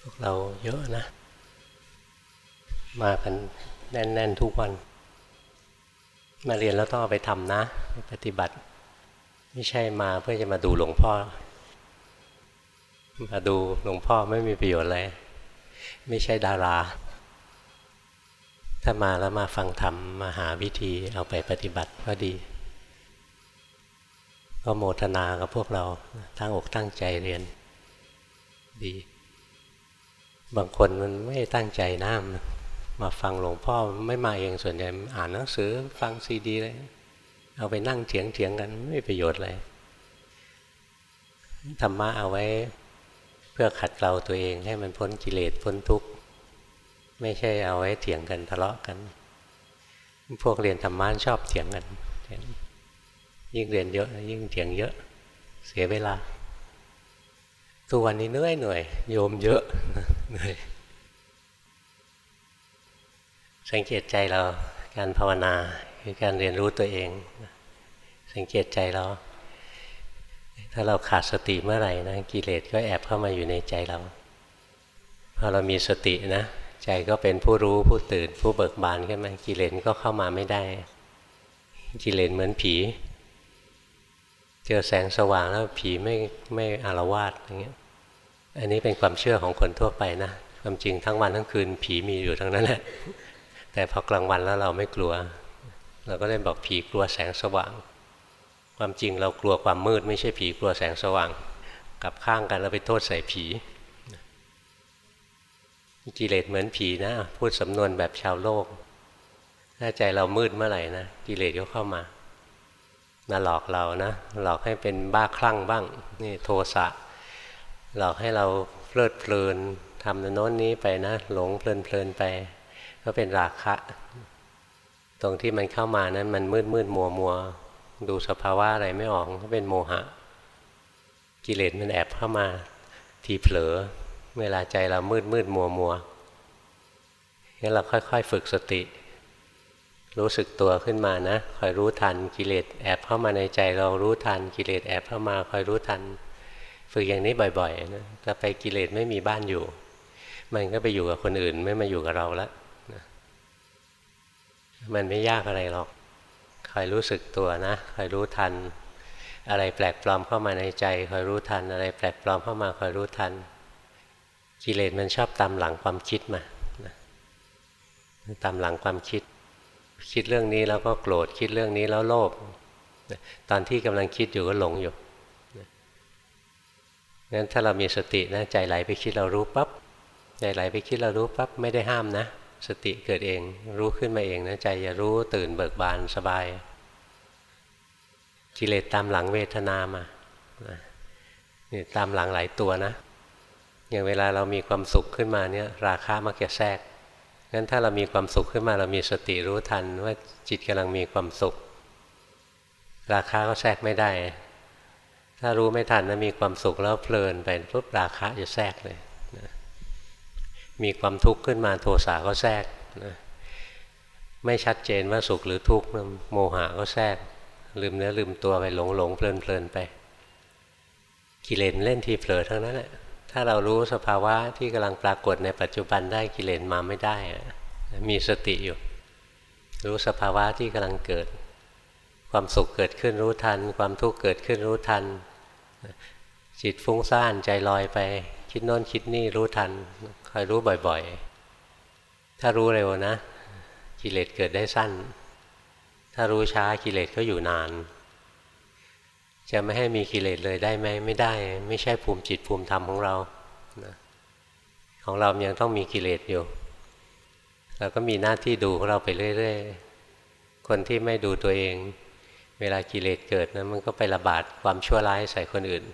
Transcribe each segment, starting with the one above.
พวกเราเยอะนะ มากันแน่น ๆ ทุกวัน มาเรียนแล้วต้องเอาไปทำนะปฏิบัติ ไม่ใช่มาเพื่อจะมาดูหลวงพ่อ มาดูหลวงพ่อไม่มีประโยชน์เลยไม่ใช่ดารา ถ้ามาแล้วมาฟังธรรมมาหาวิธีเอาไปปฏิบัติก็ดีก็โมทนากับพวกเราตั้งอกตั้งใจเรียน ดี บางคนมันไม่ตั้งใจน้ำมาฟังหลวงพ่อไม่มาเองส่วนใหญ่อ่านหนังสือฟังซีดีเลยเอาไปนั่งเถียงเถียงกันไม่ประโยชน์เลยธรรมะเอาไว้เพื่อขัดเกลาตัวเองให้มันพ้นกิเลสพ้นทุกข์ไม่ใช่เอาไว้เถียงกันทะเลาะกัน พวกเรียนธรรมะชอบเถียงกัน ยิ่งเรียนเยอะยิ่งเถียงเยอะ เสียเวลาทุกวันนี้เหนื่อยหน่อยโยมเยอะ เหนื่อยสังเกตใจเราการภาวนาคือการเรียนรู้ตัวเอง สังเกตใจเรา ถ้าเราขาดสติเมื่อไหร่นะกิเลสก็แอบเข้ามาอยู่ในใจเราพอเรามีสตินะ ใจก็เป็นผู้รู้ผู้ตื่น ผู้เบิกบานขึ้นมากิเลสก็เข้ามาไม่ได้ กิเลสเหมือนผี เจอแสงสว่างแล้วผีไม่ไม่อารวาสอย่างเงี้ย อันนี้เป็นความเชื่อของคนทั่วไปนะความจริงทั้งวันทั้งคืนผีมีอยู่ทั้งนั้นแหละแต่พอกลางวันแล้วเราไม่กลัว เราก็เลยบอกผีกลัวแสงสว่าง ความจริงเรากลัวความมืด ไม่ใช่ผีกลัวแสงสว่างกับข้างกันเราไปโทษใส่ผีกิเลสเหมือนผีนะ พูดสำนวนแบบชาวโลก ถ้าใจเรามืดเมื่อไหร่นะกิเลสก็เข้ามามาหลอกเรานะ หลอกให้เป็นบ้าคลั่งบ้าง นี่โทสะ หลอกให้เราเพลิดเพลินทำโน้นนี้ไปนะ หลงเพลินเพลินไป ก็เป็นราคะ ตรงที่มันเข้ามานั้นมันมืดมืดมัวมัวดูสภาวะอะไรไม่ออกก็เป็นโมหะ กิเลสมันแอบเข้ามาทีเผลอ เวลาใจเรามืดมืดมัวมัวงั้นเราค่อย ๆ ฝึกสติ รู้สึกตัวขึ้นมานะคอยรู้ทันกิเลสแอบเข้ามาในใจเรารู้ทันกิเลสแอบเข้ามาคอยรู้ทัน ฝึกอย่างนี้บ่อยๆนะถ้าไปกิเลสไม่มีบ้านอยู่ มันก็ไปอยู่กับคนอื่นไม่มาอยู่กับเราแล้วนะมันไม่ยากอะไรหรอกคอยรู้สึกตัวนะคอยรู้ทัน อะไรแปลกปลอมเข้ามาในใจคอยรู้ทัน อะไรแปลกปลอมเข้ามาคอยรู้ทัน กิเลสมันชอบตามหลังความคิดมาตามหลังความคิด คิดเรื่องนี้แล้วก็โกรธคิดเรื่องนี้แล้วโลภตอนที่กำลังคิดอยู่ก็หลงอยู่ งั้นถ้าเรามีสตินะใจไหลไปคิดเรารู้ปับ๊บใจไหลไปคิดเรารู้ปั๊บไม่ได้ห้ามนะ สติเกิดเอง รู้ขึ้นมาเองนะใจอย่ารู้ตื่นเบิกบานสบาย กิเลสตามหลังเวทนามานี่ตามหลังหลายตัวนะ อย่างเวลาเรามีความสุขขึ้นมาเนี่ยราคามักจะแทรกงั้นถ้าเรามีความสุขขึ้นมาเรามีสติรู้ทันว่าจิตกำลังมีความสุข ราคาก็แทรกไม่ได้ ถ้ารู้ไม่ทันนะมีความสุขแล้วเพลินไปปุ๊บราคะจะแทรกเลยนะมีความทุกข์ขึ้นมาโทสะก็แทรกนะไม่ชัดเจนว่าสุขหรือทุกข์โมหะก็แทรก ลืมเนื้อลืมตัวไปหลงหลงเพลินเพลินไป กิเลสเล่นทีเผลอทั้งนั้นแหละถ้าเรารู้สภาวะที่กำลังปรากฏในปัจจุบันได้กิเลสมาไม่ได้ มีสติอยู่ รู้สภาวะที่กำลังเกิด ความสุขเกิดขึ้นรู้ทัน ความทุกข์เกิดขึ้นรู้ทัน จิตฟุ้งซ่านใจลอยไป คิดโน้นคิดนี่รู้ทันคอยรู้บ่อยๆ ถ้ารู้เร็วนะ กิเลสเกิดได้สั้น ถ้ารู้ช้ากิเลสก็อยู่นาน จะไม่ให้มีกิเลสเลยได้ไหมไม่ได้ ไม่ใช่ภูมิจิตภูมิธรรมของเรานะของเรายังต้องมีกิเลสอยู่เราก็มีหน้าที่ดูของเราไปเรื่อย ๆ คนที่ไม่ดูตัวเอง เวลากิเลสเกิดนะมันก็ไประบาดความชั่วร้ายใส่คนอื่น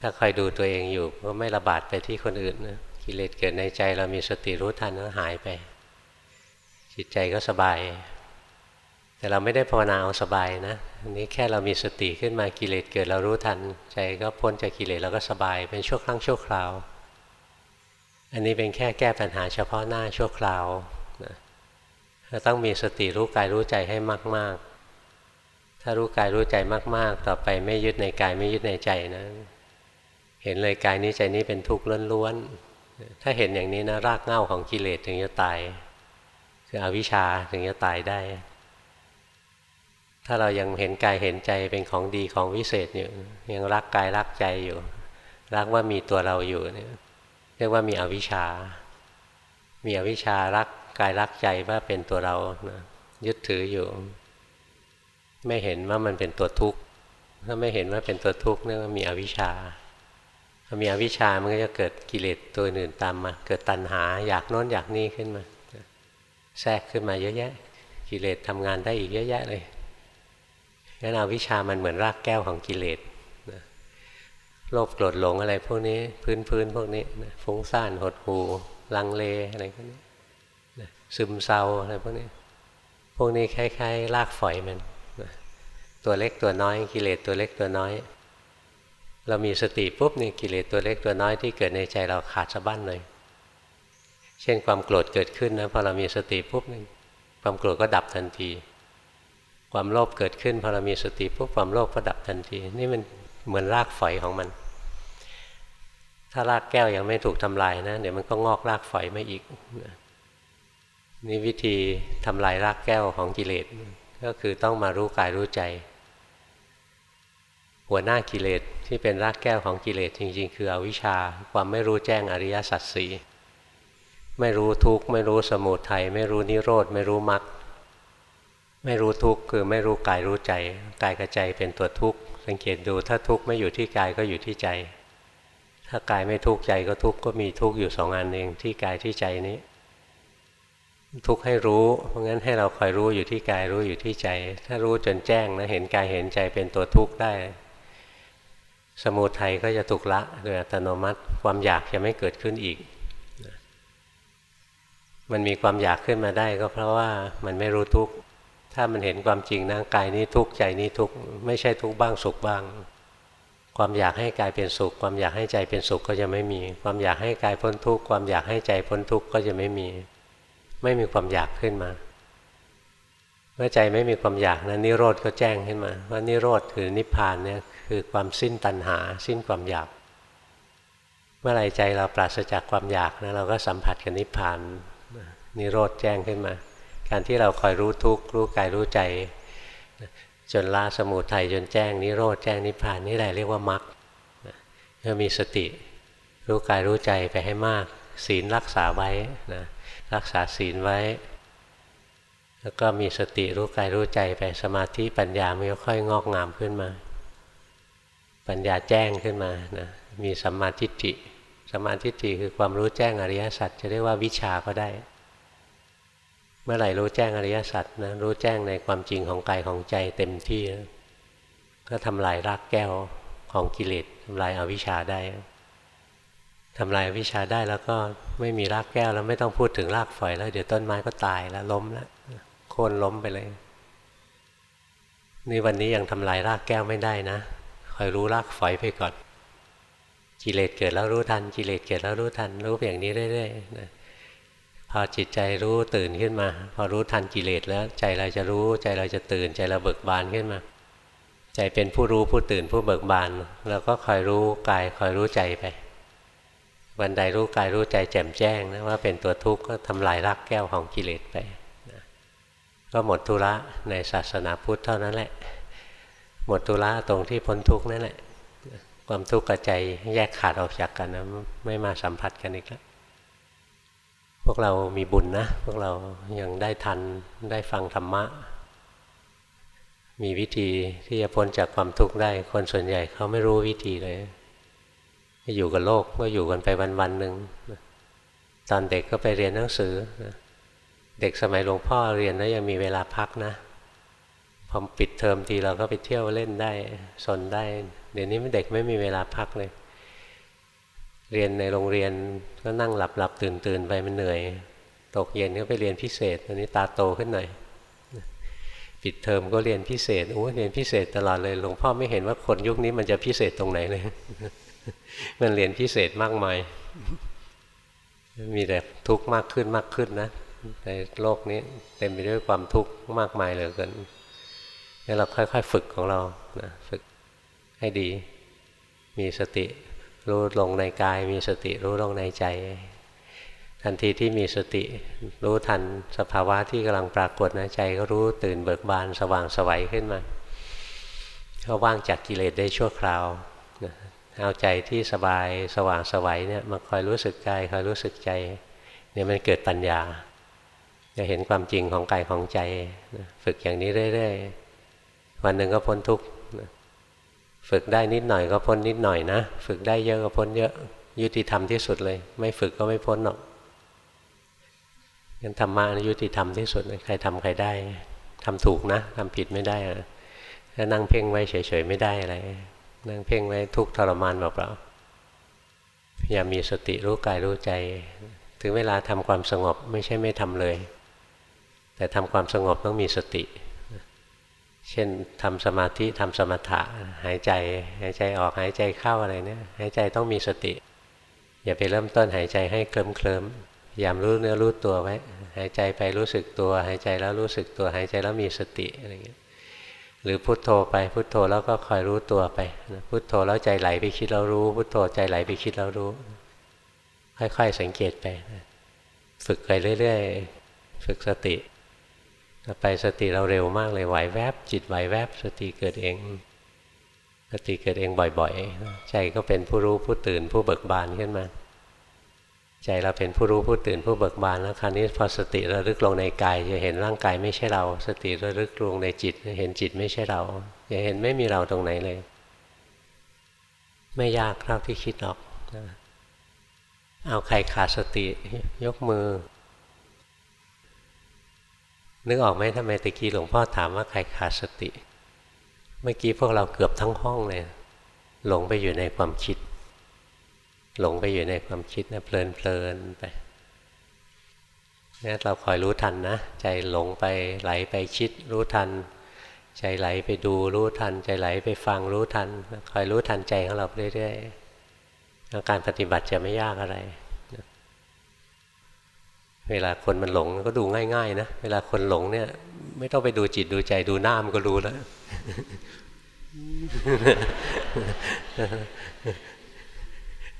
ถ้าใครดูตัวเองอยู่ก็ไม่ระบาดไปที่คนอื่นนะกิเลสเกิดในใจเรามีสติรู้ทันก็หายไป จิตใจก็สบาย แต่เราไม่ได้ภาวนาเอาสบายนะอันนี้แค่เรามีสติขึ้นมากิเลสเกิดเรารู้ทัน ใจก็พ้นจากกิเลสเราก็สบาย เป็นชั่วครั้งชั่วคราว อันนี้เป็นแค่แก้ปัญหาเฉพาะหน้าชั่วคราวนะเราต้องมีสติรู้กายรู้ใจให้มากๆ ถ้ารู้กายรู้ใจมาก ๆ ต่อไปไม่ยึดในกายไม่ยึดในใจนะ เห็นเลยกายนี้ใจนี้เป็นทุกข์ล้วนๆ ถ้าเห็นอย่างนี้นะรากเหง้าของกิเลสถึงจะตาย คืออวิชชาถึงจะตายได้ ถ้าเรายังเห็นกายเห็นใจเป็นของดีของวิเศษอยู่ยังรักกายรักใจอยู่ รักว่ามีตัวเราอยู่เนี่ยเรียกว่ามีอวิชชา มีอวิชชารักกายรักใจว่าเป็นตัวเรานะยึดถืออยู่ ไม่เห็นว่ามันเป็นตัวทุกข์ถ้าไม่เห็นว่าเป็นตัวทุกข์เนี่ยมีอวิชชาพอมีอวิชชามันก็จะเกิดกิเลสตัวอื่นตามมา เกิดตัณหาอยากโน้นอยากนี่ขึ้นมา แทรกขึ้นมาเยอะแยะ กิเลสทำงานได้อีกเยอะแยะเลยงั้นอวิชชามันเหมือนรากแก้วของกิเลสโลภโกรธหลงอะไรพวกนี้พื้นพื้นพวกนี้ฟุ้งซ่านหดหูลังเลอะไรพวกนี้ซึมเศร้าอะไรพวกนี้ พวกนี้คล้ายๆรากฝอยมัน ตัวเล็กตัวน้อยกิเลสตัวเล็กตัวน้อย เรามีสติปุ๊บนี่กิเลสตัวเล็กตัวน้อยที่เกิดในใจเราขาดสะบั้นเลย เช่นความโกรธเกิดขึ้นนะพอเรามีสติปุ๊บนี่ความโกรธก็ดับทันที ความโลภเกิดขึ้นพอเรามีสติปุ๊บความโลภก็ดับทันที นี่มันเหมือนรากฝอยของมัน ถ้ารากแก้วยังไม่ถูกทำลายนะ เดี๋ยวมันก็งอกรากฝอยมาอีกนี่วิธีทำลายรากแก้วของกิเลส ก็คือต้องมารู้กายรู้ใจ หัวหน้ากิเลสที่เป็นรากแก้วของกิเลสจริง ๆ คืออวิชชาความไม่รู้แจ้งอริยสัจสีไม่รู้ทุกข์ไม่รู้สมุทัยไม่รู้นิโรธไม่รู้มรรคไม่รู้ทุกข์คือไม่รู้กายรู้ใจกายกับใจเป็นตัวทุกข์สังเกตดูถ้าทุกข์ไม่อยู่ที่กายก็อยู่ที่ใจ ถ้ากายไม่ทุกข์ใจก็ทุกข์ก็มีทุกข์อยู่สองอันเองที่กายที่ใจนี้ ทุกข์ให้รู้ เพราะงั้นให้เราคอยรู้อยู่ที่กายรู้อยู่ที่ใจ ถ้ารู้จนแจ้งนะเห็นกายเห็นใจเป็นตัวทุกข์ได้ สมุทัยก็จะถูกละโดยอัตโนมัติความอยากจะไม่เกิดขึ้นอีก มันมีความอยากขึ้นมาได้ก็เพราะว่ามันไม่รู้ทุกข์ถ้ามันเห็นความจริงนะกายนี้ทุกข์ใจนี้ทุกข์ไม่ใช่ทุกข์บ้างสุขบ้าง ความอยากให้กายเป็นสุข ความอยากให้ใจเป็นสุขก็จะไม่มี ความอยากให้กายพ้นทุกข์ความอยากให้ใจพ้นทุกข์ก็จะไม่มี ไม่มีความอยากขึ้นมา เมื่อใจไม่มีความอยากนะนิโรธก็แจ้งขึ้นมาว่านิโรธคือนิพพานเนี่ยคือความสิ้นตัณหา สิ้นความอยาก เมื่อไรใจเราปราศจากความอยากนะเราก็สัมผัสกับนิพพานนิโรธแจ้งขึ้นมา การที่เราคอยรู้ทุกข์รู้กายรู้ใจ จนละสมุทัยจนแจ้งนิโรธแจ้งนิพพานนี่แหละเรียกว่ามรรคก็มีสติ รู้กายรู้ใจไปให้มาก ศีลรักษาไว้นะ รักษาศีลไว้ แล้วก็มีสติรู้กายรู้ใจไปสมาธิปัญญามันก็ค่อยงอกงามขึ้นมา ปัญญาแจ้งขึ้นมานะมีสัมมาทิฏฐิสัมมาทิฏฐิคือความรู้แจ้งอริยสัจจะเรียกว่าวิชาก็ได้ เมื่อไหร่รู้แจ้งอริยสัจนะรู้แจ้งในความจริงของกายของใจเต็มที่ก็ทำลายรากแก้วของกิเลสทำลายอาวิชชาได้ ทำลายวิชาได้แล้วก็ไม่มีรากแก้วแล้วไม่ต้องพูดถึงรากฝอยแล้ว เดี๋ยวต้นไม้ก็ตายแล้วล้มแล้วโค่นล้มไปเลย นี่วันนี้ยังทำลายรากแก้วไม่ได้นะคอยรู้รากฝอยไปก่อน กิเลสเกิดแล้วรู้ทัน กิเลสเกิดแล้วรู้ทัน รู้อย่างนี้เรื่อยๆนะพอจิตใจรู้ตื่นขึ้นมา พอรู้ทันกิเลสแล้ว ใจเราจะรู้ใจเราจะตื่น ใจเราเบิกบานขึ้นมา ใจเป็นผู้รู้ผู้ตื่นผู้เบิกบานแล้วก็คอยรู้กายคอยรู้ใจไป วันใดรู้กายรู้ใจแจ่มแจ้งนะว่าเป็นตัวทุกข์ก็ทำลายรากแก้วของกิเลสไปนะก็หมดทุระในศาสนาพุทธเท่านั้นแหละ หมดทุระตรงที่พ้นทุกข์นั่นแหละ ความทุกข์กับใจแยกขาดออกจากกันนะไม่มาสัมผัสกันอีกแล้วพวกเรามีบุญนะ พวกเรายังได้ทันได้ฟังธรรมะ มีวิธีที่จะพ้นจากความทุกข์ได้ คนส่วนใหญ่เขาไม่รู้วิธีเลย อยู่กับโลกก็อยู่กันไปวันวันหนึ่งตอนเด็กก็ไปเรียนหนังสือ เด็กสมัยหลวงพ่อเรียนแล้วยังมีเวลาพักนะพอปิดเทอมทีเราก็ไปเที่ยวเล่นได้สนได้ เดี๋ยวนี้เด็กไม่มีเวลาพักเลย เรียนในโรงเรียนก็นั่งหลับหลับตื่นตื่นไปมันเหนื่อย ตกเย็นก็ไปเรียนพิเศษตอนนี้ตาโตขึ้นหน่อยปิดเทอมก็เรียนพิเศษโอ้เรียนพิเศษตลอดเลยหลวงพ่อไม่เห็นว่าคนยุคนี้มันจะพิเศษตรงไหนเลย มันเรียนพิเศษมากมาย มีแต่ทุกข์มากขึ้นมากขึ้นนะ ในโลกนี้เต็มไปด้วยความทุกข์มากมายเหลือเกินนี่เราค่อย ๆ ฝึกของเรานะฝึกให้ดี มีสติรู้ลงในกาย มีสติรู้ลงในใจ ทันทีที่มีสติ รู้ทันสภาวะที่กำลังปรากฏนะใจก็รู้ตื่นเบิกบานสว่างสวัยขึ้นมาก็ว่างจากกิเลสได้ชั่วคราว เอาใจที่สบายสว่างสวัยเนี่ยมาคอยรู้สึกกายคอยรู้สึกใจเนี่ยมันเกิดปัญญา จะเห็นความจริงของกายของใจ ฝึกอย่างนี้เรื่อยๆวันหนึ่งก็พ้นทุกข์ฝึกได้นิดหน่อยก็พ้นนิดหน่อยนะ ฝึกได้เยอะก็พ้นเยอะยุติธรรมที่สุดเลย ไม่ฝึกก็ไม่พ้นหรอกงั้นธรรมะยุติธรรมที่สุดใครทำใครได้ทำถูกนะทำผิดไม่ได้ถ้านั่งเพ่งไว้เฉยๆไม่ได้อะไร นั่งเพ่งไว้ทุกทรมานเปล่าๆพยายามมีสติรู้กายรู้ใจ ถึงเวลาทำความสงบไม่ใช่ไม่ทำเลย แต่ทำความสงบต้องมีสติ เช่นทำสมาธิทำสมถะหายใจ หายใจออกหายใจเข้าอะไรเนี่ยหายใจต้องมีสติ อย่าไปเริ่มต้นหายใจให้เคลิ้มเคลิมพยายามรู้เนื้อรู้ตัวไว้ หายใจไปรู้สึกตัว หายใจแล้วรู้สึกตัว หายใจแล้วมีสติอะไรเงี้ย หรือพุโทโธไปพุโทโธแล้วก็คอยรู้ตัวไปพุโทโธแล้วใจไหลไปคิดแล้วรู้ พุโทโธใจไหลไปคิดแล้วรู้ ค่อยๆสังเกตไป ฝึกไปเรื่อยๆ ฝึกสติไปสติเราเร็วมากเลยไหวแวบ จิตไหวแวบ สติเกิดเอง สติเกิดเองบ่อยๆ ใจก็เป็นผู้รู้ผู้ตื่นผู้เบิกบานขึ้นมา ใจเราเป็นผู้รู้ผู้ตื่นผู้เบิกบานแล้วคราวนี้พอสติระลึกลงในกายจะเห็นร่างกายไม่ใช่เรา สติระลึกลงในจิตเห็นจิตไม่ใช่เราจะเห็นไม่มีเราตรงไหนเลย ไม่ยากเท่าที่คิดหรอกเอาใครขาดสติยกมือ นึกออกไหมทำไมตะกี้หลวงพ่อถามว่าใครขาดสติ เมื่อกี้พวกเราเกือบทั้งห้องเลย หลงไปอยู่ในความคิด หลงไปอยู่ในความคิดนะเพลินเพลินไปนี่เราคอยรู้ทันนะ ใจหลงไปไหลไปคิดรู้ทัน ใจไหลไปดูรู้ทัน ใจไหลไปฟังรู้ทัน คอยรู้ทันใจของเราเรื่อยๆการปฏิบัติจะไม่ยากอะไร เวลาคนมันหลงก็ดูง่าย ๆ นะ เวลาคนหลงเนี่ย ไม่ต้องไปดูจิตดูใจดูหน้ามันก็รู้แล้ว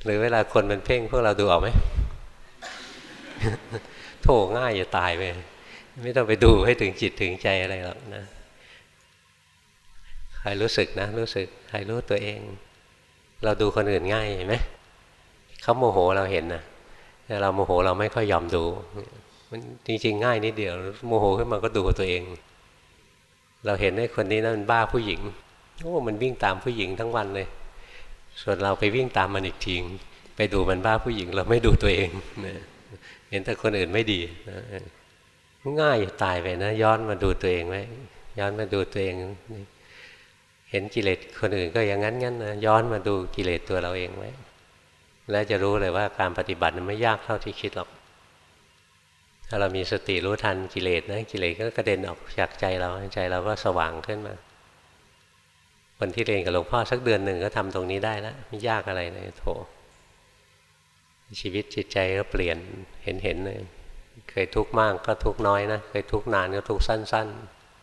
หรือเวลาคนมันเพ่งพวกเราดูออกไหมโถง่ายอย่าตายไปไม่ต้องไปดูให้ถึงจิตถึงใจอะไรหรอกนะใครรู้สึกนะ รู้สึกใครรู้ตัวเอง เราดูคนอื่นง่ายเห็นไหมเขาโมโหเราเห็นนะแต่เราโมโหเราไม่ค่อยยอมดู มันจริงๆ ง่ายนิดเดียว โมโหขึ้นมาก็ดูตัวเอง เราเห็นไอ้คนนี้นั่นบ้าผู้หญิงโอ้มันวิ่งตามผู้หญิงทั้งวันเลย ส่วนเราไปวิ่งตามมันอีกทีไปดูมันบ้าผู้หญิง เราไม่ดูตัวเองเห็นแต่คนอื่นไม่ดีง่ายตายไปนะ ย้อนมาดูตัวเองไว้ย้อนมาดูตัวเอง เห็นกิเลสคนอื่นก็อย่างนั้นงั้นนะย้อนมาดูกิเลสตัวเราเองไว้แล้วจะรู้เลยว่าการปฏิบัติมันไม่ยากเท่าที่คิดหรอก ถ้าเรามีสติรู้ทันกิเลสนะกิเลสก็กระเด็นออกจากใจเราใจเราก็สว่างขึ้นมา คนที่เรียนกับหลวงพ่อสักเดือนหนึ่งก็ทำตรงนี้ได้แล้วไม่ยากอะไรเลยโถชีวิตจิตใจก็เปลี่ยนเห็นเห็นเลยเคยทุกข์มากก็ทุกข์น้อยนะเคยทุกข์นานก็ทุกข์สั้น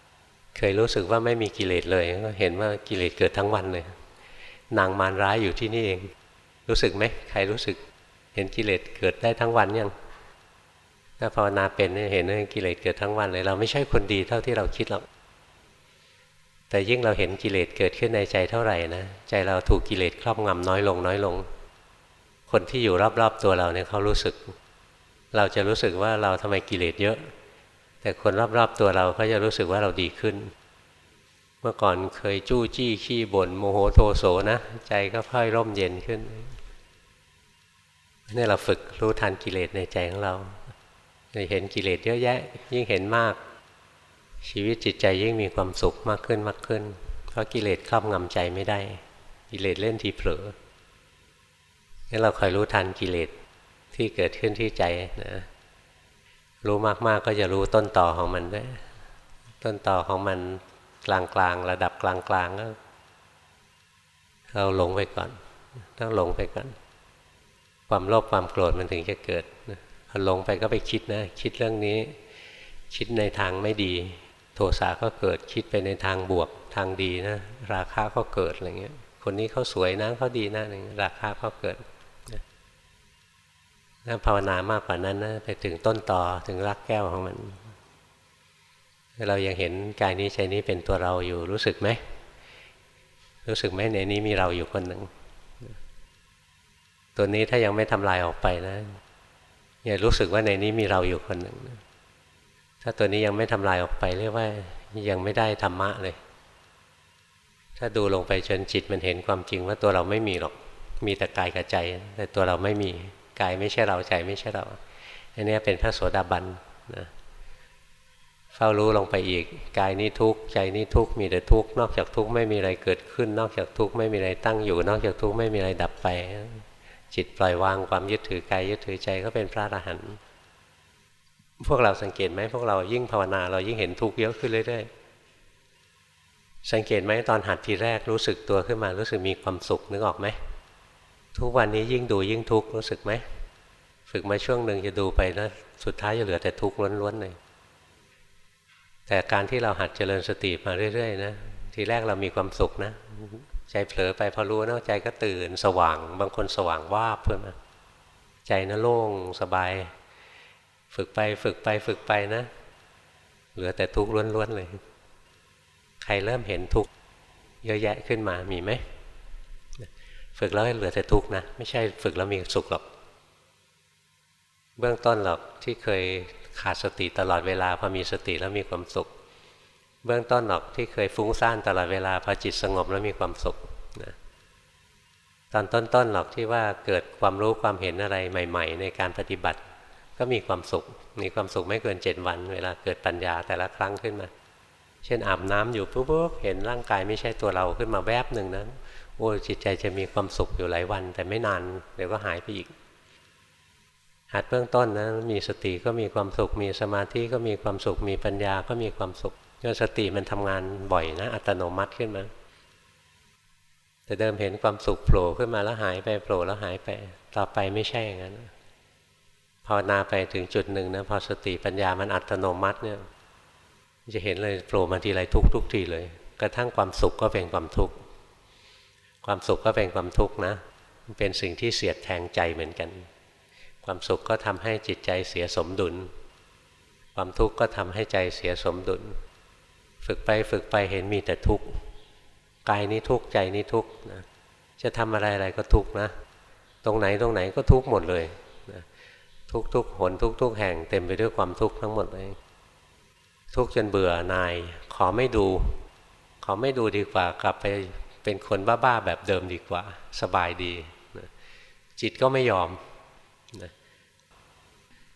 ๆ เคยรู้สึกว่าไม่มีกิเลสเลยก็เห็นว่ากิเลสเกิดทั้งวันเลย นางมารร้ายอยู่ที่นี่เอง รู้สึกไหมใครรู้สึกเห็นกิเลสเกิดได้ทั้งวันยังถ้าภาวนาเป็นเห็นว่ากิเลสเกิดทั้งวันเลย เราไม่ใช่คนดีเท่าที่เราคิดหรอก แต่ยิ่งเราเห็นกิเลสเกิดขึ้นในใจเท่าไหร่นะใจเราถูกกิเลสครอบงำน้อยลงน้อยลง คนที่อยู่รอบๆตัวเราเนี่ยเขารู้สึก เราจะรู้สึกว่าเราทำไมกิเลสเยอะ แต่คนรอบๆตัวเราเขาจะรู้สึกว่าเราดีขึ้น เมื่อก่อนเคยจู้จี้ขี้บ่นโมโหโทโสนะใจก็ค่อยร่มเย็นขึ้นนี่เราฝึกรู้ทันกิเลสในใจของเราเห็นกิเลสเยอะแยะ ยิ่งเห็นมาก ชีวิตจิตใจยิ่งมีความสุขมากขึ้นมากขึ้น เพราะกิเลสครอบงำใจไม่ได้ กิเลสเล่นทีเผลอนี่เราคอยรู้ทันกิเลสที่เกิดขึ้นที่ใจนะรู้มากๆกก็จะรู้ต้นต่อของมันด้วยต้นต่อของมันกลางๆระดับกลางๆก็เราหลงไปก่อน ต้องหลงไปก่อน ความโลภความโกรธมันถึงจะเกิดพอหลงไปก็ไปคิดนะ คิดเรื่องนี้ คิดในทางไม่ดี โทสะก็เกิดคิดไปในทางบวกทางดีนะ ราคะก็เกิดอะไรเงี้ย คนนี้เขาสวยนะเขาดีนะราคาเขาเกิดถ้าภาวนามากกว่านั้นนะไปถึงต้นต่อถึงรักแก้วของมัน เรายังเห็นกายนี้ใจนี้เป็นตัวเราอยู่รู้สึกไหมรู้สึกไหมในนี้มีเราอยู่คนหนึ่งตัวนี้ถ้ายังไม่ทำลายออกไปนะอย่ารู้สึกว่าในนี้มีเราอยู่คนหนึ่ง ถ้าตัวนี้ยังไม่ทำลายออกไปเรียกว่ายังไม่ได้ธรรมะเลย ถ้าดูลงไปจนจิตมันเห็นความจริงว่าตัวเราไม่มีหรอก มีแต่กายกับใจ แต่ตัวเราไม่มีกายไม่ใช่เราใจไม่ใช่เราอันนี้เป็นพระโสดาบันนะเฝ้ารู้ลงไปอีกกายนี้ทุกข์ใจนี้ทุกข์มีแต่ทุกข์นอกจากทุกข์ไม่มีอะไรเกิดขึ้น นอกจากทุกข์ไม่มีอะไรตั้งอยู่ นอกจากทุกข์ไม่มีอะไรดับไป จิตปล่อยวางความยึดถือกายยึดถือใจก็เป็นพระอรหันต์ พวกเราสังเกตไหมพวกเรายิ่งภาวนา เรายิ่งเห็นทุกข์เยอะขึ้นเรื่อยๆสังเกตไหมตอนหัดทีแรกรู้สึกตัวขึ้นมารู้สึกมีความสุขนึกออกไหมทุกวันนี้ยิ่งดูยิ่งทุกข์รู้สึกไหมฝึกมาช่วงหนึ่งจะดูไปแล้วสุดท้ายจะเหลือแต่ทุกข์ล้วนๆเลยแต่การที่เราหัดเจริญสติมาเรื่อยๆนะทีแรกเรามีความสุขนะ ใจเผลอไปพอรู้นะใจก็ตื่นสว่าง บางคนสว่างวาบเพื่อนมาใจนะโล่งสบาย ฝึกไปฝึกไปฝึกไปนะ เหลือแต่ทุกข์ล้วนๆเลย ใครเริ่มเห็นทุกข์เยอะแยะขึ้นมามีไหมฝึกแล้วเหลือแต่ทุกข์นะ ไม่ใช่ฝึกแล้วมีสุขหรอก เบื้องต้นหรอกที่เคยขาดสติตลอดเวลาพอมีสติแล้วมีความสุข เบื้องต้นหรอกที่เคยฟุ้งซ่านตลอดเวลาพอจิตสงบแล้วมีความสุขนะตอนต้นๆหรอกที่ว่าเกิดความรู้ความเห็นอะไรใหม่ ๆ ในการปฏิบัติ ก็มีความสุข มีความสุขไม่เกินเจ็ดวัน เวลาเกิดปัญญาแต่ละครั้งขึ้นมา เช่นอาบน้ำอยู่ปุ๊บเห็นร่างกายไม่ใช่ตัวเราขึ้นมาแวบหนึ่งนั้นโอ้จิตใจจะมีความสุขอยู่หลายวัน แต่ไม่นานเดี๋ยวก็หายไปอีก หัดเบื้องต้นนะมีสติก็มีความสุข มีสมาธิก็มีความสุข มีปัญญาก็มีความสุขจนสติมันทำงานบ่อยนะอัตโนมัติขึ้นมา แต่เดิมเห็นความสุขโผล่ขึ้นมาแล้วหายไปโผล่แล้วหายไป ต่อไปไม่ใช่อย่างนั้น ภาวนาไปถึงจุดหนึ่งนะพอสติปัญญามันอัตโนมัติเนี่ยจะเห็นเลยโผล่มาทีไรทุกทุกทีเลย กระทั่งความสุขก็เป็นความทุกข์ความสุขก็เป็นความทุกข์นะเป็นสิ่งที่เสียดแทงใจเหมือนกัน ความสุขก็ทำให้จิตใจเสียสมดุล ความทุกข์ก็ทำให้ใจเสียสมดุล ฝึกไปฝึกไปเห็นมีแต่ทุกข์กายนี้ทุกข์ใจนี้ทุกข์นะจะทำอะไรอะไรก็ทุกข์นะ ตรงไหนตรงไหนก็ทุกข์หมดเลย ทุกทุกหนทุกทุกแห่งเต็มไปด้วยความทุกข์ทั้งหมดเลย ทุกจนเบื่อนาย ขอไม่ดู ขอไม่ดูดีกว่ากลับไปเป็นคนบ้าๆแบบเดิมดีกว่า สบายดี จิตก็ไม่ยอม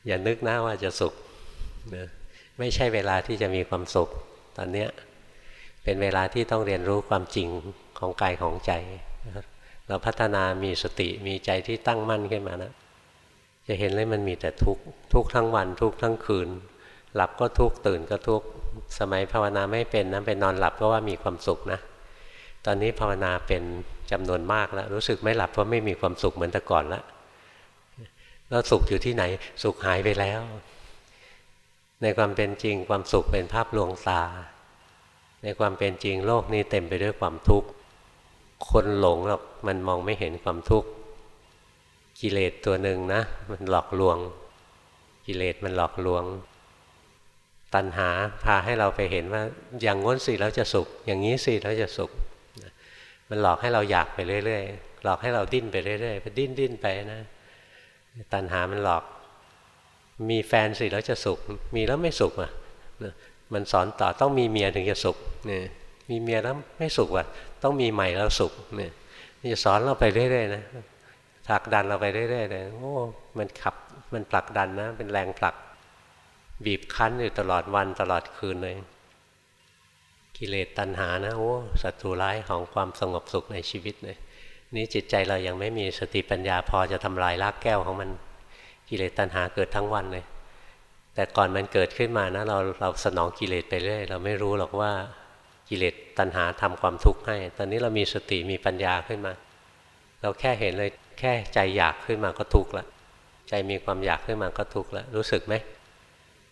อย่านึกนะว่าจะสุขไม่ใช่เวลาที่จะมีความสุข ตอนนี้เป็นเวลาที่ต้องเรียนรู้ความจริงของกายของใจ เราพัฒนามีสติมีใจที่ตั้งมั่นขึ้นมานะ จะเห็นเลยมันมีแต่ทุกข์ทุกทั้งวันทุกทั้งคืน หลับก็ทุกข์ตื่นก็ทุกข์สมัยภาวนาไม่เป็นนะเป็นอนหลับก็ว่ามีความสุขนะ ตอนนี้ภาวนาเป็นจำนวนมากแล้ว รู้สึกไม่หลับเพราะไม่มีความสุขเหมือนแต่ก่อนแล้วแล้วสุขอยู่ที่ไหน สุขหายไปแล้ว ในความเป็นจริงความสุขเป็นภาพลวงตา ในความเป็นจริงโลกนี้เต็มไปด้วยความทุกข์คนหลงหรอกมันมองไม่เห็นความทุกข์ กิเลสตัวหนึ่งนะ มันหลอกลวง กิเลสมันหลอกลวง ตัณหาพาให้เราไปเห็นว่าอย่างง้นสิแล้วจะสุข อย่างนี้สิแล้วจะสุข มันหลอกให้เราอยากไปเรื่อยๆหลอกให้เราดิ้นไปเรื่อยๆไปดิ้นดิ้นไปนะ ตัณหามันหลอก มีแฟนสิแล้วจะสุข มีแล้วไม่สุขอะมันสอนต่อต้องมีเมียถึงจะสุขเนี่ยมีเมียแล้วไม่สุขอะต้องมีใหม่แล้วสุขเนี่ยนี่จะสอนเราไปเรื่อยๆนะ ผลักดันเราไปเรื่อยๆเลยโอ้มันขับมันผลักดันนะ เป็นแรงผลัก บีบคั้นอยู่ตลอดวันตลอดคืนเลย กิเลสตัณหานะโอ้ศัตรูร้ายของความสงบสุขในชีวิตเลยนี่จิตใจเรายังไม่มีสติปัญญาพอจะทำลายรากแก้วของมันกิเลสตัณหาเกิดทั้งวันเลยแต่ก่อนมันเกิดขึ้นมานะเราเราสนองกิเลสไปเรื่อยเราไม่รู้หรอกว่ากิเลสตัณหาทำความทุกข์ให้ ตอนนี้เรามีสติมีปัญญาขึ้นมา เราแค่เห็นเลย แค่ใจอยากขึ้นมาก็ทุกข์ละใจมีความอยากขึ้นมาก็ทุกข์ละรู้สึกไหม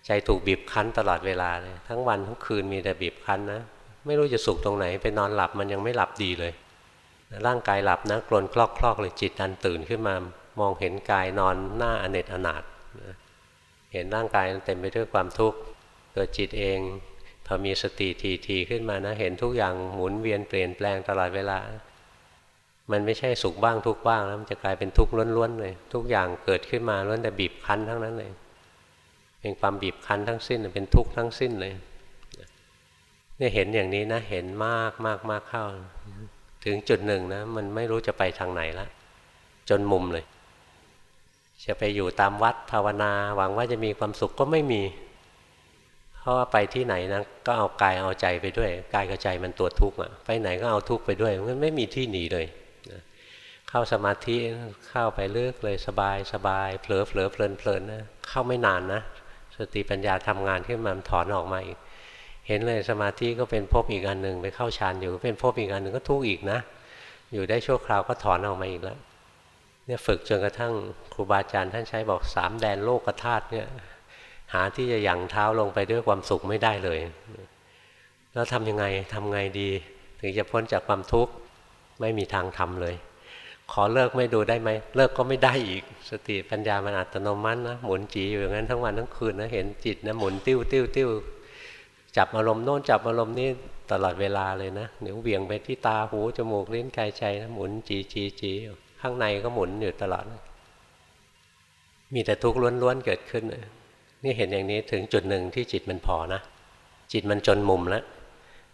ใจถูกบีบคั้นตลอดเวลาเลยทั้งวันทั้งคืนมีแต่บีบคั้นนะไม่รู้จะสุขตรงไหนไปนอนหลับมันยังไม่หลับดีเลย ร่างกายหลับนะกลนคลอกคลอกเลยจิตดันตื่นขึ้นมามองเห็นกายนอนหน้าอเนจอนาถเห็นร่างกายเต็มไปด้วยความทุกข์ตัวจิตเองพอมีสติทีทีขึ้นมานะเห็นทุกอย่างหมุนเวียนเปลี่ยนแปลงตลอดเวลา มันไม่ใช่สุขบ้างทุกบ้างแล้วมันจะกลายเป็นทุกข์ล้วนๆเลย ทุกอย่างเกิดขึ้นมาล้วนแต่บีบคั้นทั้งนั้นเลยเป็นความบีบคั้นทั้งสิ้นเป็นทุกข์ทั้งสิ้นเลยเนี่ยเห็นอย่างนี้นะเห็นมากมากมากเข้า ถึงจุดหนึ่งนะมันไม่รู้จะไปทางไหนละจนมุมเลย จะไปอยู่ตามวัดภาวนา หวังว่าจะมีความสุขก็ไม่มี เพราะว่าไปที่ไหนนะก็เอากายเอาใจไปด้วยกายกับใจมันตัวทุกข์อะไปไหนก็เอาทุกข์ไปด้วยมันไม่มีที่หนีเลย เข้าสมาธิเข้าไปเลือกเลยสบายสบายเผลอเผลอเพลินเพลินนะเข้าไม่นานนะ สติปัญญาทำงานขึ้นมาถอนออกมาอีก เห็นเลยสมาธิก็เป็นภพอีกอันหนึ่งไปเข้าฌานอยู่ก็เป็นภพอีกอันหนึ่งก็ทุกข์อีกนะ อยู่ได้ชั่วคราวก็ถอนออกมาอีกแล้วเนี่ยฝึกจนกระทั่งครูบาอาจารย์ท่านใช้บอกสามแดนโลกธาตุเนี่ยหาที่จะหยั่งเท้าลงไปด้วยความสุขไม่ได้เลย แล้วทำยังไงทำไงดี ถึงจะพ้นจากความทุกข์ไม่มีทางทำเลย ขอเลิกไม่ดูได้ไหมเลิกก็ไม่ได้อีก สติปัญญามันอัตโนมัตินะหมุนจีอยู่อย่างนั้นทั้งวันทั้งคืนนะเห็นจิตนะหมุนติ้วติ้วติ้วจับอารมณ์โน้นจับอารมณ์นี้ตลอดเวลาเลยนะเดี๋ยวเวียงไปที่ตาหูจมูกลิ้นกายใจนะหมุนจีจีจีข้างในก็หมุนอยู่ตลอด มีแต่ทุกข์ล้วนๆเกิดขึ้นนี่เห็นอย่างนี้ถึงจุดหนึ่งที่จิตมันพอนะจิตมันจนมุมแล้ว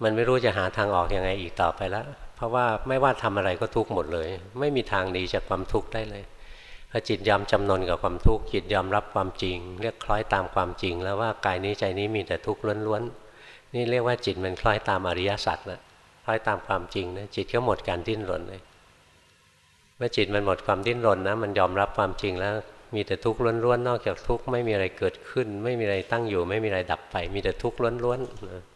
มันไม่รู้จะหาทางออกอยังไงอีกต่อไปแล้ว ราะว่าไม่ว่าทำอะไรก็ทุกข์หมดเลย ไม่มีทางหนีจากความทุกข์ได้เลยพอจิตยอมจำนนกับความทุกข์จิตยอมรับความจริง เรียกคล้อยตามความจริง แล้วว่ากายนี้ใจนี้มีแต่ทุกข์ล้วนๆนี่เรียกว่าจิตมันคล้อยตามอริยสัจนะคล้อยตามความจริงนะจิตก็หมดการดิ้นรนเลยเมื่อจิตมันหมดความดิ้นรนนะมันยอมรับความจริงแล้ว มีแต่ทุกข์ล้วนๆนอกจากทุกข์ไม่มีอะไรเกิดขึ้น ไม่มีอะไรตั้งอยู่ ไม่มีอะไรดับไป มีแต่ทุกข์ล้วนๆ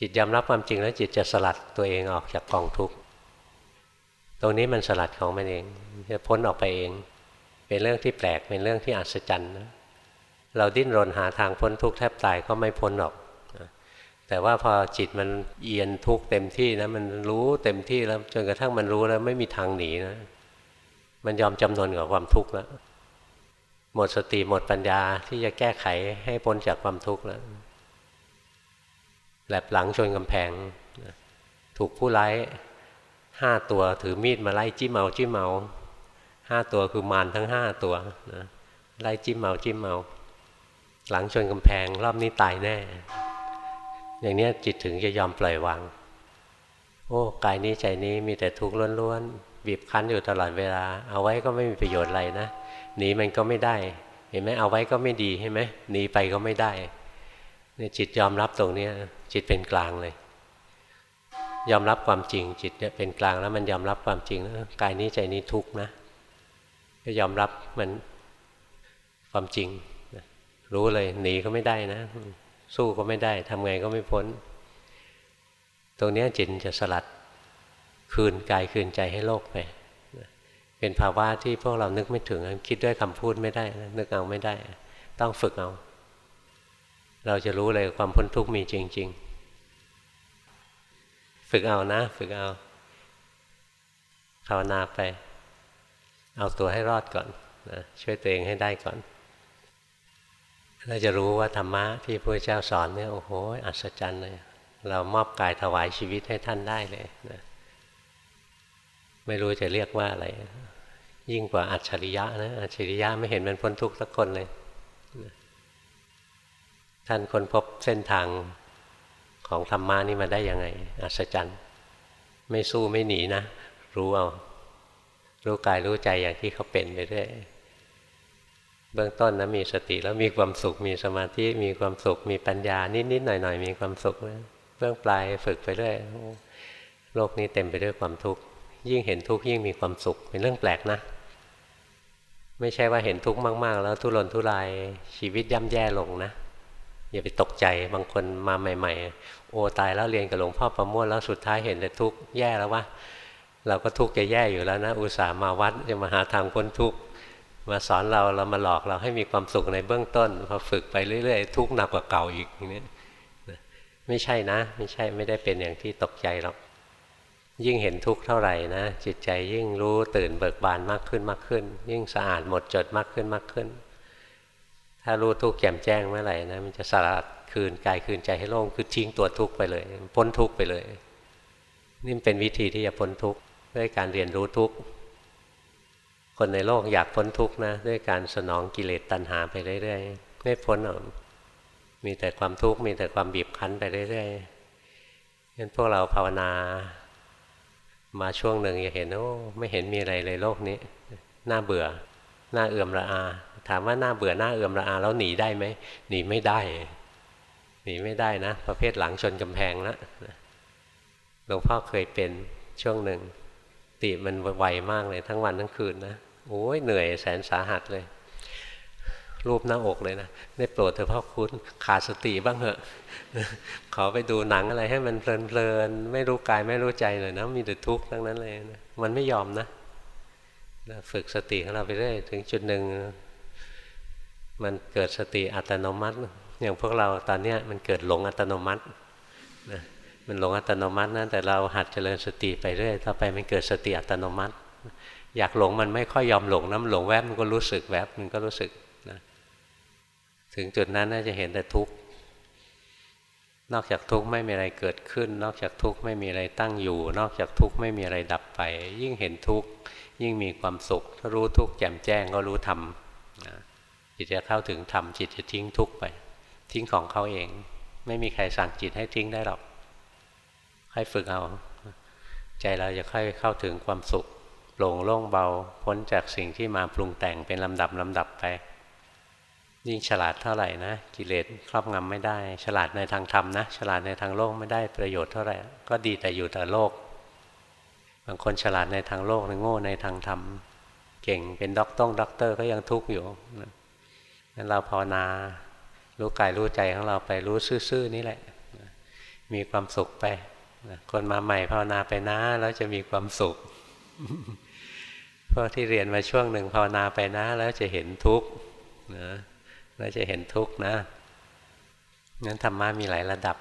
จิตยอมรับความจริงแล้วจิตจะสลัดตัวเองออกจากกองทุกข์ตรงนี้มันสลัดของมันเองจะพ้นออกไปเอง เป็นเรื่องที่แปลกเป็นเรื่องที่อัศจรรย์นะเราดิ้นรนหาทางพ้นทุกข์แทบตายก็ไม่พ้นหรอกแต่ว่าพอจิตมันเอียนทุกข์เต็มที่นะมันรู้เต็มที่แล้วจนกระทั่งมันรู้แล้วไม่มีทางหนีนะมันยอมจำนนกับความทุกข์แล้วหมดสติหมดปัญญาที่จะแก้ไขให้พ้นจากความทุกข์แล้ว แหลบหลังชนกำแพง ถูกผู้ร้ายห้าตัวถือมีดมาไล่จิ้มเมาจิ้มเมาห้าตัวคือมารทั้งห้าตัวนะไล่จิ้มเมาจิ้มเมาหลังชนกำแพงรอบนี้ตายแน่ อย่างนี้จิตถึงจะยอมปล่อยวาง โอ้กายนี้ใจนี้มีแต่ทุกข์ล้วนๆบีบคั้นอยู่ตลอดเวลา เอาไว้ก็ไม่มีประโยชน์อะไรนะหนีมันก็ไม่ได้ เห็นไหมเอาไว้ก็ไม่ดีใช่ไหมหนีไปก็ไม่ได้ เนี่ยจิตยอมรับตรงนี้จิตเป็นกลางเลย ยอมรับความจริง จิตเนี่ยเป็นกลางแล้วมันยอมรับความจริงแล้วกายนี้ใจนี้ทุกข์นะก็ยอมรับมันความจริงรู้เลยหนีก็ไม่ได้นะ สู้ก็ไม่ได้ทำไงก็ไม่พ้น ตรงนี้จิตจะสลัดคืนกายคืนใจให้โลกไปเป็นภาวะที่พวกเรานึกไม่ถึง คิดด้วยคำพูดไม่ได้ นึกเอาไม่ได้ ต้องฝึกเอา เราจะรู้เลยความพ้นทุกข์มีจริง ๆ ฝึกเอานะ ฝึกเอาภาวนาไป เอาตัวให้รอดก่อนนะช่วยตัวเองให้ได้ก่อนเราจะรู้ว่าธรรมะที่พระเจ้าสอนเนี่ยโอ้โหอัศจรรย์เลยเรามอบกายถวายชีวิตให้ท่านได้เลยนะไม่รู้จะเรียกว่าอะไร ยิ่งกว่าอัจฉริยะนะอัจฉริยะไม่เห็นมันพ้นทุกข์สักคนเลย ท่านคนพบเส้นทางของธรรมานี่มาได้ยังไง อัศจรรย์ ไม่สู้ไม่หนีนะ รู้เอา รู้กายรู้ใจอย่างที่เขาเป็นไปเรื่อยเบื้องต้นนะมีสติแล้วมีความสุข มีสมาธิมีความสุข มีปัญญานิดๆหน่อยๆมีความสุขนะเบื้องปลายฝึกไปเรื่อยโลกนี้เต็มไปด้วยความทุกข์ยิ่งเห็นทุกข์ยิ่งมีความสุขเป็นเรื่องแปลกนะ ไม่ใช่ว่าเห็นทุกข์มาก ๆ แล้วทุรนทุรายชีวิตย่ำแย่ลงนะ อย่าไปตกใจบางคนมาใหม่ ๆ โอ้ตายแล้วเรียนกับหลวงพ่อประมวลแล้วสุดท้ายเห็นแต่ทุกข์แย่แล้วว่าเราก็ทุกข์จะแย่อยู่แล้วนะ อุตส่าห์มาวัดจะมาหาทางพ้นทุกข์มาสอนเราเรามาหลอกเราให้มีความสุขในเบื้องต้นพอฝึกไปเรื่อยๆ ทุกข์หนักกว่าเก่าอีกอย่างนี้ไม่ใช่นะ ไม่ใช่ไม่ได้เป็นอย่างที่ตกใจหรอกยิ่งเห็นทุกข์เท่าไหร่นะจิตใจยิ่งรู้ตื่นเบิกบานมากขึ้นมากขึ้น ยิ่งสะอาดหมดจดมากขึ้นมากขึ้น ถ้ารู้ทุกข์แจ่มแจ้งเมื่อไหร่นะมันจะสลัดคืนกายคืนใจให้โล่งคือทิ้งตัวทุกข์ไปเลย พ้นทุกข์ไปเลย นี่เป็นวิธีที่จะพ้นทุกข์ด้วยการเรียนรู้ทุกข์คนในโลกอยากพ้นทุกข์นะด้วยการสนองกิเลสตัณหาไปเรื่อยๆไม่พ้นหรอกมีแต่ความทุกข์มีแต่ความบีบคั้นไปเรื่อยๆงั้นพวกเราภาวนา มาช่วงหนึ่งจะเห็นโอ้ไม่เห็นมีอะไรเลยโลกนี้ น่าเบื่อ น่าเอื่อมระอา ถามว่าหน่าเบื่อหน่าเอื่อมระอาแล้วหนีได้ไหมหนีไม่ได้ หนีไม่ได้นะ ประเภทหลังชนกำแพงนะหลวงพ่อเคยเป็นช่วงหนึ่งติมันไวมากเลยทั้งวันทั้งคืนนะโอ้ยเหนื่อยแสนสาหัสเลย รูปหน้าอกเลยนะได้โปรดเถอะพ่อคุณขาดสติบ้างเหอะ ขอไปดูหนังอะไรให้มันเพลินๆไม่รู้กายไม่รู้ใจเลยนะมีแต่ทุกข์ทั้งนั้นเลยนะมันไม่ยอมนะฝึกสติของเราไปเรื่อยถึงจุดหนึ่ง มันเกิดสติอัตโนมัติ อย่างพวกเราตอนนี้มันเกิดหลงอัตโนมัตินะมันหลงอัตโนมัตินะแต่เราหัดเจริญสติไปเรื่อยต่อไปมันเกิดสติอัตโนมัติ อยากหลงมันไม่ค่อยยอมหลงน้ำหลงแวบมันก็รู้สึกแวบมันก็รู้สึกนะถึงจุดนั้นน่าจะเห็นแต่ทุกข์นอกจากทุกข์ไม่มีอะไรเกิดขึ้น นอกจากทุกข์ไม่มีอะไรตั้งอยู่ นอกจากทุกข์ไม่มีอะไรดับไป ยิ่งเห็นทุกข์ยิ่งมีความสุขถ้ารู้ทุกข์แจ่มแจ้งก็รู้ธรรม จิตจะเข้าถึงธรรมจิตจะทิ้งทุกข์ไป ทิ้งของเขาเอง ไม่มีใครสั่งจิตให้ทิ้งได้หรอกค่อยฝึกเอา ใจเราจะค่อยเข้าถึงความสุขโปร่งโล่งเบาพ้นจากสิ่งที่มาปรุงแต่งเป็นลำดับลำดับไป ยิ่งฉลาดเท่าไหร่นะ กิเลสครอบงำไม่ได้ ฉลาดในทางธรรมนะ ฉลาดในทางโลกไม่ได้ประโยชน์เท่าไหร่ ก็ดีแต่อยู่แต่โลก บางคนฉลาดในทางโลกโง่ในทางธรรม เก่งเป็นด็อกต้องด็อกเตอร์ก็ยังทุกข์อยู่ นั้นเราภาวนา รู้กายรู้ใจของเราไปรู้ซื่อๆนี่แหละ มีความสุขไป คนมาใหม่ภาวนาไปนะ แล้วจะมีความสุขพวกที่เรียนมาช่วงหนึ่งภาวนาไปนะแล้วจะเห็นทุกข์นะแล้วจะเห็นทุกข์นะงั้นธรรมะมีหลายระดับ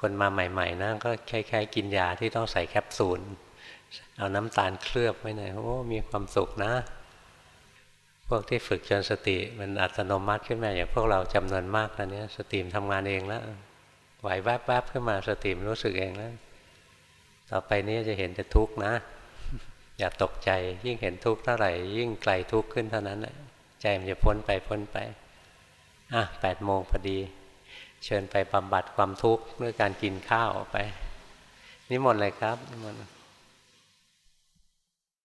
คนมาใหม่ ๆนะก็คล้ายๆกินยาที่ต้องใส่แคปซูล เอาน้ำตาลเคลือบไว้หน่อยโอ้มีความสุขนะ พวกที่ฝึกจนสติมันอัตโนมัติขึ้นมาอย่างพวกเราจำนวนมากตอนนี้สติมทำงานเองแล้วไหวแวบๆขึ้นมาสติมรู้สึกเองแล้วต่อไปนี้จะเห็นแต่ทุกข์นะ อย่าตกใจยิ่งเห็นทุกข์เท่าไหร่ ยิ่งไกลทุกข์ขึ้นเท่านั้นแหละใจมันจะพ้นไปพ้นไปอะแปดโมงพอดี เชิญไปบำบัดความทุกข์ด้วยการกินข้าวไปนิมนต์เลยครับนิมนต์